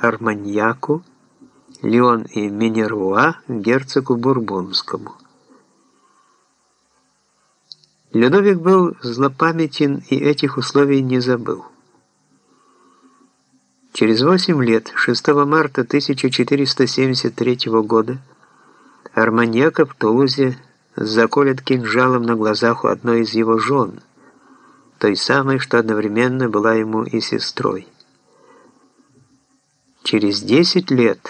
Арманьяку, Леон и Минервуа герцогу Бурбонскому. Людовик был злопамятен и этих условий не забыл. Через восемь лет, 6 марта 1473 года, Арманьяка в Тулузе заколет кинжалом на глазах у одной из его жен, той самой, что одновременно была ему и сестрой. Через 10 лет,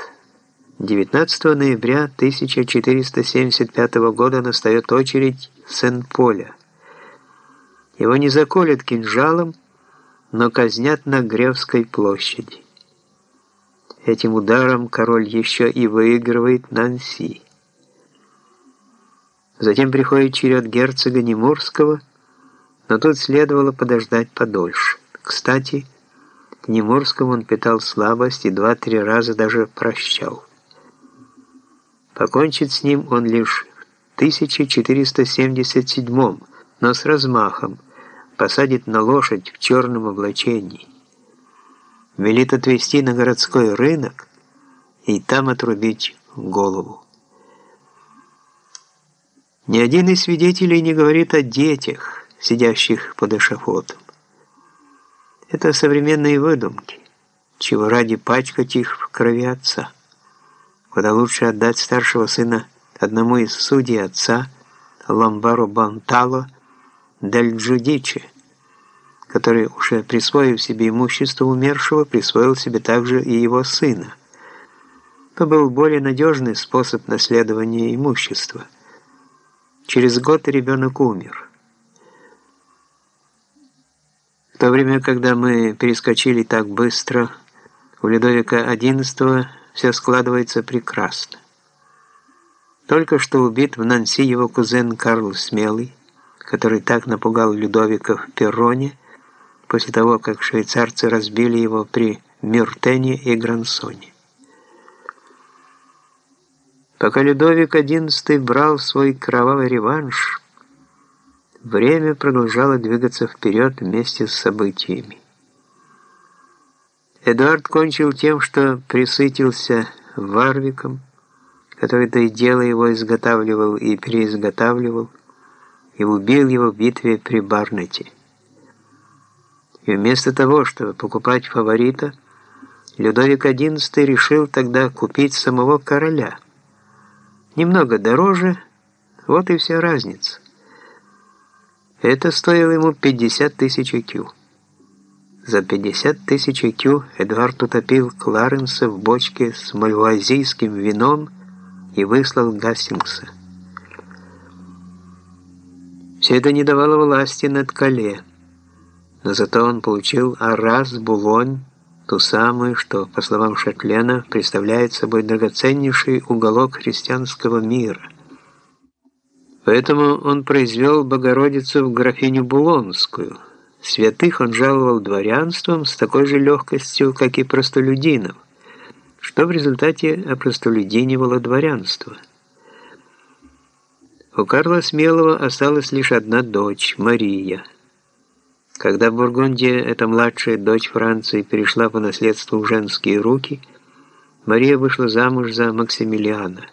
19 ноября 1475 года, настает очередь Сен-Поля. Его не заколят кинжалом, но казнят на Гревской площади. Этим ударом король еще и выигрывает Нанси. Затем приходит черед герцога Немурского, но тут следовало подождать подольше. Кстати, к Немурскому он питал слабость и два-три раза даже прощал. Покончит с ним он лишь в 1477 но с размахом, посадит на лошадь в черном облачении, велит отвезти на городской рынок и там отрубить голову. Ни один из свидетелей не говорит о детях, сидящих под эшафотом. Это современные выдумки, чего ради пачкать их в крови отца. Куда лучше отдать старшего сына одному из судей отца, Ламбаро Бантало, Дель Джудичи, который, уже присвоив себе имущество умершего, присвоил себе также и его сына. Это был более надежный способ наследования имущества – Через год ребенок умер. В то время, когда мы перескочили так быстро, у Людовика XI все складывается прекрасно. Только что убит в Нанси его кузен Карл Смелый, который так напугал Людовика в Перроне, после того, как швейцарцы разбили его при Мюртене и Грансоне. Пока Людовик XI брал свой кровавый реванш, время продолжало двигаться вперед вместе с событиями. Эдуард кончил тем, что присытился Варвиком, который то и дело его изготавливал и переизготавливал, и убил его в битве при Барнете. И вместо того, чтобы покупать фаворита, Людовик XI решил тогда купить самого короля – Немного дороже, вот и вся разница. Это стоило ему 50 тысяч IQ. За 50 тысяч IQ Эдуард утопил Кларенса в бочке с мальвазийским вином и выслал Гастингса. Все это не давало власти над Кале, но зато он получил Арас, Булонь, ту самую, что, по словам Шатлена, представляет собой драгоценнейший уголок христианского мира. Поэтому он произвел Богородицу в графиню Булонскую. Святых он жаловал дворянством с такой же легкостью, как и простолюдинов, что в результате опростолюдинивало дворянство. У Карла Смелого осталась лишь одна дочь, Мария – когда Бургундия, эта младшая дочь Франции, перешла по наследству в женские руки, Мария вышла замуж за Максимилиана.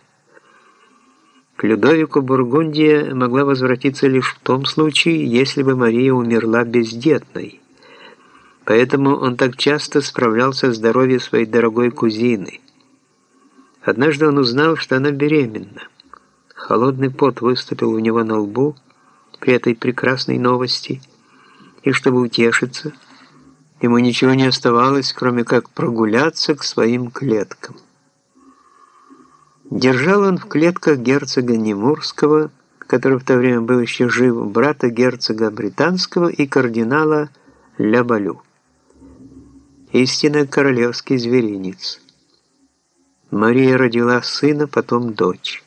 Людовику Бургундия могла возвратиться лишь в том случае, если бы Мария умерла бездетной. Поэтому он так часто справлялся с здоровьем своей дорогой кузины. Однажды он узнал, что она беременна. Холодный пот выступил у него на лбу при этой прекрасной новости – и чтобы утешиться, ему ничего не оставалось, кроме как прогуляться к своим клеткам. Держал он в клетках герцога Немурского, который в то время был еще жив, брата герцога Британского и кардинала Лябалю. Истинно королевский зверинец. Мария родила сына, потом дочь.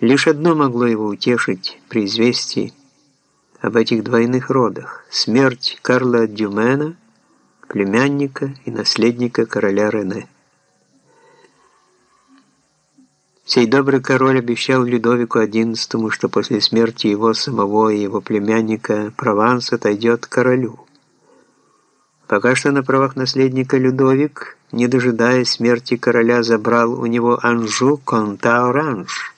Лишь одно могло его утешить при известии, об этих двойных родах. Смерть Карла Дюмена, племянника и наследника короля Рене. Сей добрый король обещал Людовику XI, что после смерти его самого и его племянника Прованс отойдет королю. Пока что на правах наследника Людовик, не дожидаясь смерти короля, забрал у него Анжу, Конта-Оранж.